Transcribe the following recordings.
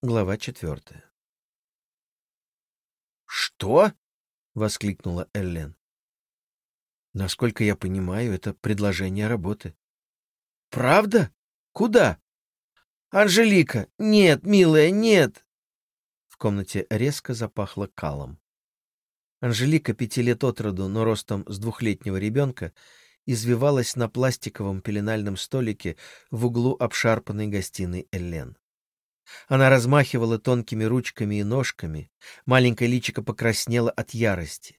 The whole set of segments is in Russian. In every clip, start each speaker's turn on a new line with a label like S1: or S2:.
S1: Глава четвертая.
S2: «Что?»
S1: — воскликнула Эллен. «Насколько я понимаю, это предложение работы».
S2: «Правда? Куда?» «Анжелика! Нет, милая, нет!»
S1: В комнате резко запахло калом. Анжелика, пяти лет от роду, но ростом с двухлетнего ребенка, извивалась на пластиковом пеленальном столике в углу обшарпанной гостиной Эллен. Она размахивала тонкими ручками и ножками, маленькое личико покраснело от ярости.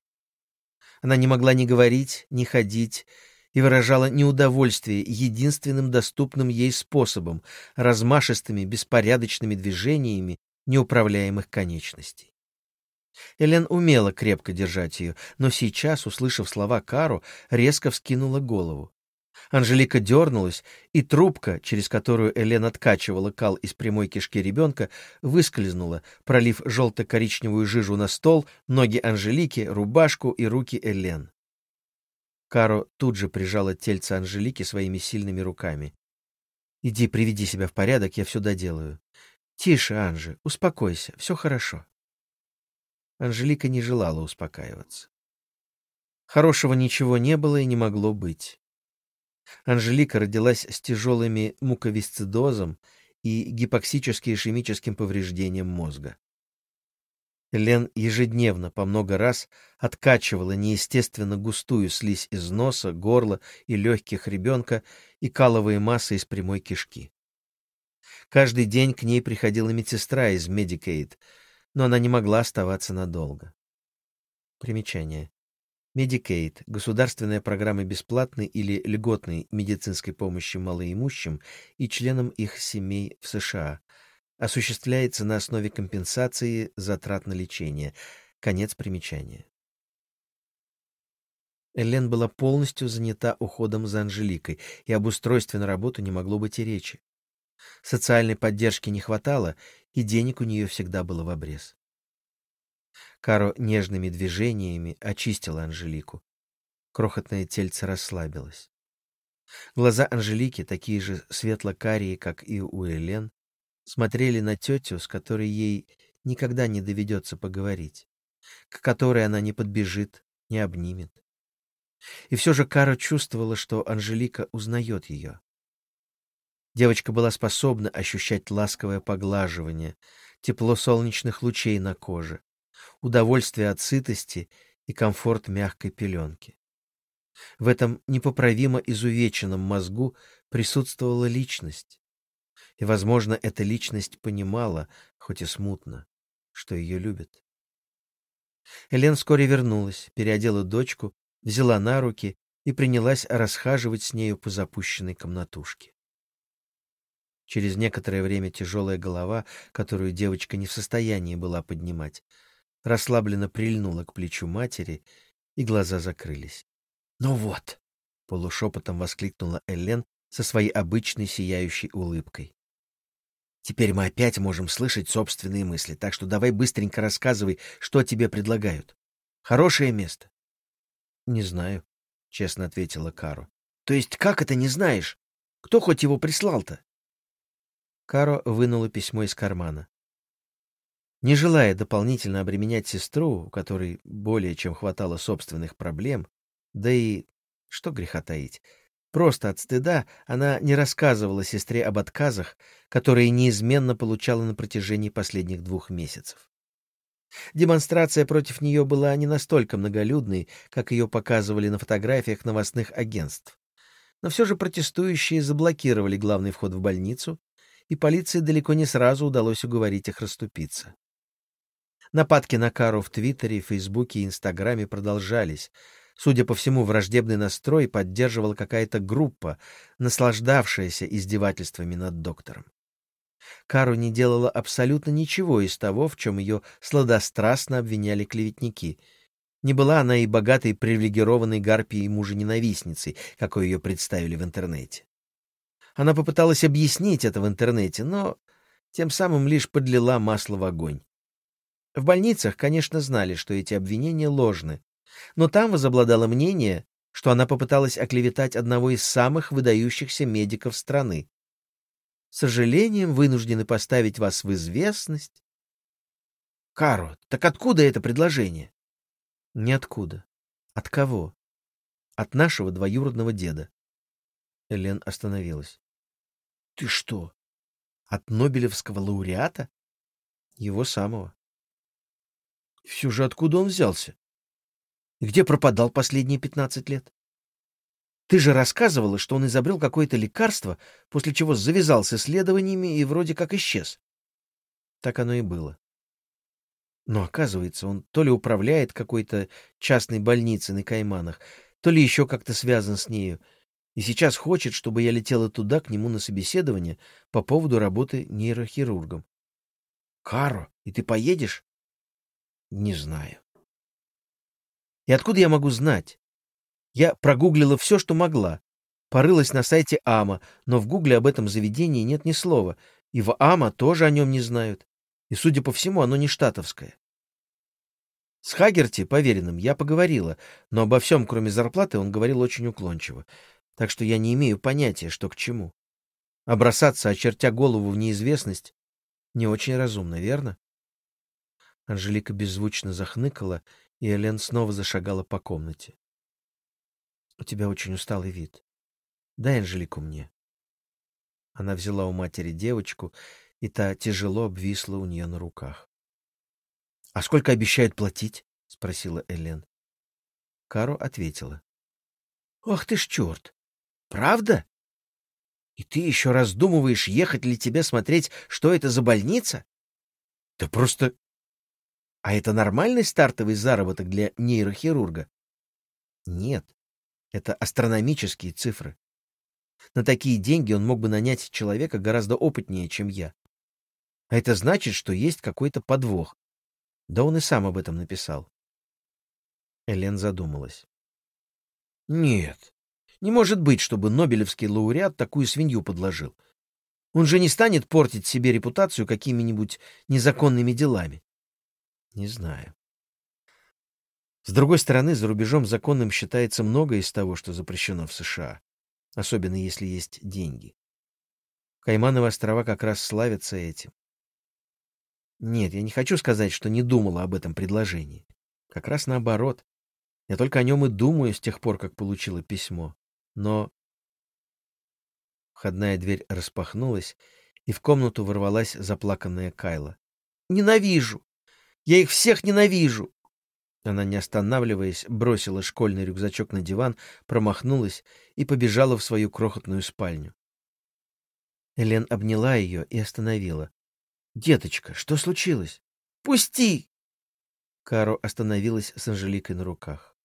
S1: Она не могла ни говорить, ни ходить, и выражала неудовольствие единственным доступным ей способом — размашистыми беспорядочными движениями неуправляемых конечностей. Элен умела крепко держать ее, но сейчас, услышав слова Кару, резко вскинула голову. Анжелика дернулась, и трубка, через которую Элен откачивала кал из прямой кишки ребенка, выскользнула, пролив желто-коричневую жижу на стол, ноги Анжелики, рубашку и руки Элен. Каро тут же прижала тельце Анжелики своими сильными руками. «Иди, приведи себя в порядок, я все доделаю. Тише, Анжи, успокойся, все хорошо». Анжелика не желала успокаиваться. Хорошего ничего не было и не могло быть. Анжелика родилась с тяжелыми муковисцидозом и гипоксически-ишемическим повреждением мозга. Лен ежедневно по много раз откачивала неестественно густую слизь из носа, горла и легких ребенка и каловые массы из прямой кишки. Каждый день к ней приходила медсестра из Medicaid, но она не могла оставаться надолго. Примечание. Medicaid – государственная программа бесплатной или льготной медицинской помощи малоимущим и членам их семей в США. Осуществляется на основе компенсации затрат на лечение. Конец примечания. Элен была полностью занята уходом за Анжеликой, и об устройстве на работу не могло быть и речи. Социальной поддержки не хватало, и денег у нее всегда было в обрез. Каро нежными движениями очистила Анжелику. Крохотное тельце расслабилось. Глаза Анжелики, такие же светло-карие, как и у Элен, смотрели на тетю, с которой ей никогда не доведется поговорить, к которой она не подбежит, не обнимет. И все же Кара чувствовала, что Анжелика узнает ее. Девочка была способна ощущать ласковое поглаживание, тепло солнечных лучей на коже, удовольствие от сытости и комфорт мягкой пеленки. В этом непоправимо изувеченном мозгу присутствовала личность. И, возможно, эта личность понимала, хоть и смутно, что ее любят. Элен вскоре вернулась, переодела дочку, взяла на руки и принялась расхаживать с нею по запущенной комнатушке. Через некоторое время тяжелая голова, которую девочка не в состоянии была поднимать, расслабленно прильнула к плечу матери, и глаза закрылись. «Ну вот!» — полушепотом воскликнула Элен со своей обычной сияющей улыбкой. «Теперь мы опять можем слышать собственные мысли, так что давай быстренько рассказывай, что тебе предлагают. Хорошее место?» «Не знаю», — честно ответила Каро. «То есть как это не знаешь? Кто хоть его прислал-то?» Каро вынула письмо из кармана. Не желая дополнительно обременять сестру, у которой более чем хватало собственных проблем, да и, что греха таить, просто от стыда она не рассказывала сестре об отказах, которые неизменно получала на протяжении последних двух месяцев. Демонстрация против нее была не настолько многолюдной, как ее показывали на фотографиях новостных агентств. Но все же протестующие заблокировали главный вход в больницу, и полиции далеко не сразу удалось уговорить их расступиться. Нападки на Кару в Твиттере, Фейсбуке и Инстаграме продолжались. Судя по всему, враждебный настрой поддерживала какая-то группа, наслаждавшаяся издевательствами над доктором. Кару не делала абсолютно ничего из того, в чем ее сладострастно обвиняли клеветники. Не была она и богатой привилегированной гарпией мужа-ненавистницей, какой ее представили в интернете. Она попыталась объяснить это в интернете, но тем самым лишь подлила масло в огонь. В больницах, конечно, знали, что эти обвинения ложны, но там возобладало мнение, что она попыталась оклеветать одного из самых выдающихся медиков страны. Сожалением вынуждены поставить вас в известность.
S2: Каро, так откуда это предложение?
S1: Ниоткуда. От кого? От нашего двоюродного деда. Элен остановилась.
S2: Ты что?
S1: От Нобелевского лауреата? Его самого.
S2: Все же откуда он взялся? Где пропадал последние пятнадцать лет? Ты же рассказывала, что он изобрел какое-то лекарство, после чего завязал с исследованиями и вроде как исчез.
S1: Так оно и было. Но, оказывается, он то ли управляет какой-то частной больницей на Кайманах, то ли еще как-то связан с нею, и сейчас хочет, чтобы я летела туда, к нему на собеседование по поводу работы нейрохирургом.
S2: Каро, и ты поедешь?
S1: Не знаю. И откуда я могу знать? Я прогуглила все, что могла. Порылась на сайте АМА, но в Гугле об этом заведении нет ни слова, и в АМА тоже о нем не знают. И, судя по всему, оно не штатовское. С Хагерти, поверенным, я поговорила, но обо всем, кроме зарплаты, он говорил очень уклончиво, так что я не имею понятия, что к чему. А очертя голову в неизвестность, не очень разумно, верно? Анжелика беззвучно захныкала, и Элен снова зашагала по комнате. У тебя очень усталый вид. Дай Анжелику мне. Она взяла у матери девочку, и та тяжело обвисла у нее на руках. — А сколько обещают платить? — спросила Элен. Каро ответила. — Ах ты ж черт! Правда? И ты еще раздумываешь, ехать ли тебе смотреть, что это за больница? Да просто... А это нормальный стартовый заработок для нейрохирурга? Нет. Это астрономические цифры. На такие деньги он мог бы нанять человека гораздо опытнее, чем я. А это значит, что есть какой-то подвох. Да он и сам об этом написал. Элен задумалась. Нет, не может быть, чтобы Нобелевский лауреат такую свинью подложил. Он же не станет портить себе репутацию какими-нибудь незаконными делами. Не знаю. С другой стороны, за рубежом законным считается многое из того, что запрещено в США, особенно если есть деньги. Каймановы острова как раз славятся этим. Нет, я не хочу сказать, что не думала об этом предложении. Как раз наоборот. Я только о нем и думаю с тех пор, как получила письмо. Но... Входная дверь распахнулась, и в комнату ворвалась заплаканная Кайла. «Ненавижу! Я их всех ненавижу! Она, не останавливаясь, бросила школьный рюкзачок на диван, промахнулась и побежала в свою крохотную спальню. Элен обняла ее и остановила. «Деточка, что случилось?» «Пусти!» Каро остановилась с Анжеликой на руках.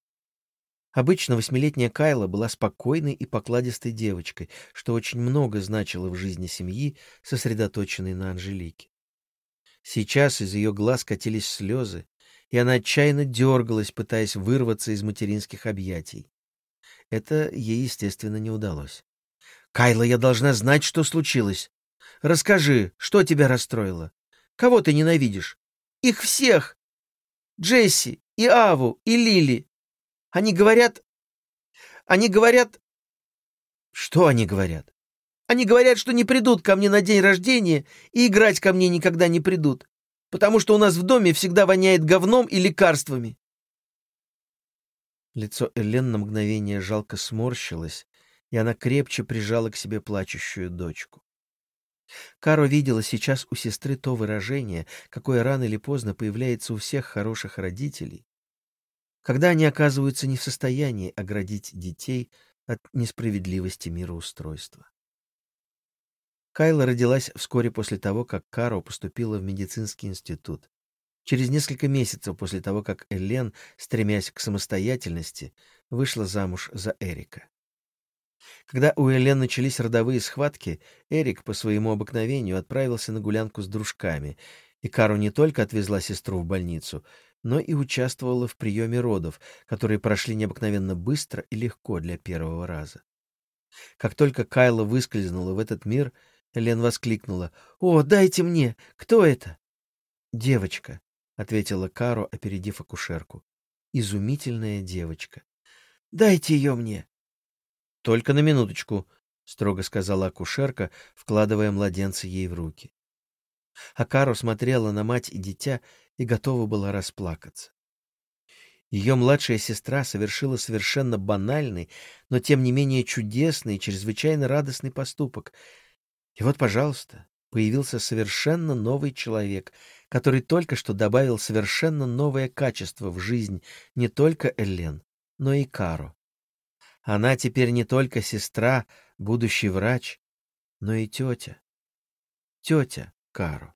S1: Обычно восьмилетняя Кайла была спокойной и покладистой девочкой, что очень много значило в жизни семьи, сосредоточенной на Анжелике. Сейчас из ее глаз катились слезы, и она отчаянно дергалась, пытаясь вырваться из материнских объятий. Это ей, естественно, не удалось. «Кайла, я должна знать, что случилось. Расскажи, что тебя расстроило? Кого ты ненавидишь? Их всех! Джесси, и Аву, и Лили. Они говорят... Они говорят... Что они говорят? Они говорят, что не придут ко мне на день рождения и играть ко мне никогда не придут потому что у нас в доме всегда воняет говном и лекарствами. Лицо Элен на мгновение жалко сморщилось, и она крепче прижала к себе плачущую дочку. Каро видела сейчас у сестры то выражение, какое рано или поздно появляется у всех хороших родителей, когда они оказываются не в состоянии оградить детей от несправедливости мироустройства. Кайла родилась вскоре после того, как Каро поступила в медицинский институт. Через несколько месяцев после того, как Элен, стремясь к самостоятельности, вышла замуж за Эрика. Когда у Элен начались родовые схватки, Эрик по своему обыкновению отправился на гулянку с дружками, и Кару не только отвезла сестру в больницу, но и участвовала в приеме родов, которые прошли необыкновенно быстро и легко для первого раза. Как только Кайла выскользнула в этот мир — Лен воскликнула. «О, дайте мне! Кто это?» «Девочка», — ответила Каро, опередив акушерку. «Изумительная девочка». «Дайте ее мне». «Только на минуточку. — строго сказала акушерка, вкладывая младенца ей в руки. А Каро смотрела на мать и дитя и готова была расплакаться. Ее младшая сестра совершила совершенно банальный, но тем не менее чудесный и чрезвычайно радостный поступок. И вот, пожалуйста, появился совершенно новый человек, который только что добавил совершенно новое качество в жизнь не только Эллен, но и Каро. Она теперь не только сестра, будущий врач, но и тетя. Тетя Каро.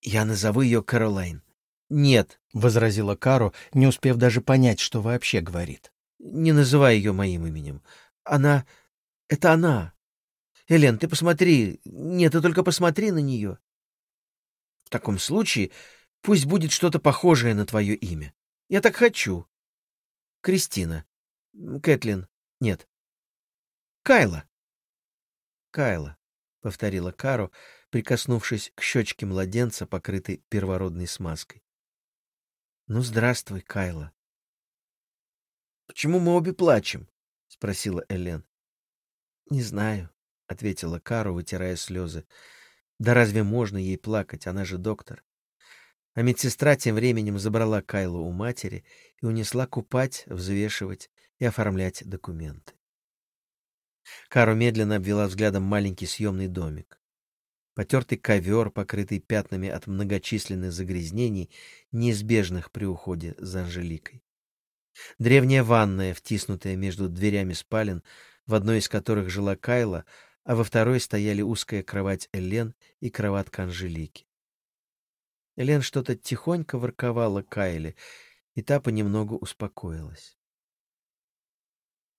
S1: «Я назову ее Каролайн», «Нет», — возразила Каро, не успев даже понять, что вообще говорит. «Не называй ее моим именем. Она... Это она. Элен, ты посмотри. Нет, ты только посмотри на нее. В таком случае пусть будет что-то похожее на твое имя. Я так хочу. Кристина. Кэтлин. Нет. Кайла. Кайла, — повторила Каро, прикоснувшись к щечке младенца, покрытой первородной смазкой. Ну, здравствуй, Кайла. Почему мы обе плачем? спросила Элен. Не знаю, ответила Кару, вытирая слезы. Да разве можно ей плакать? Она же доктор. А медсестра тем временем забрала Кайлу у матери и унесла купать, взвешивать и оформлять документы. Кару медленно обвела взглядом маленький съемный домик. Потертый ковер, покрытый пятнами от многочисленных загрязнений, неизбежных при уходе за Анжеликой. Древняя ванная, втиснутая между дверями спален, в одной из которых жила Кайла, а во второй стояли узкая кровать Элен и кроватка Анжелики. Элен что-то тихонько ворковала Кайле, и та понемногу успокоилась.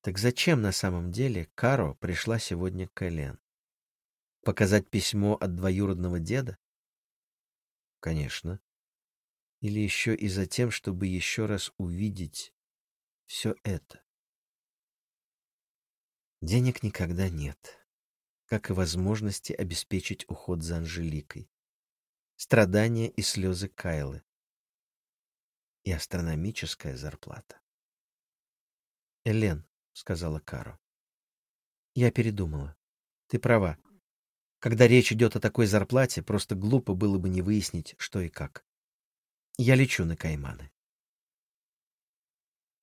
S1: Так зачем на самом деле Каро пришла сегодня к Элен? Показать письмо от двоюродного деда? Конечно. Или еще и за тем, чтобы еще раз увидеть все это. Денег никогда нет, как и возможности обеспечить уход за Анжеликой. Страдания и слезы Кайлы. И астрономическая зарплата. «Элен», — сказала Каро, — «я передумала. Ты права. Когда речь идет о такой зарплате, просто глупо было бы не выяснить, что и как. Я лечу на Кайманы.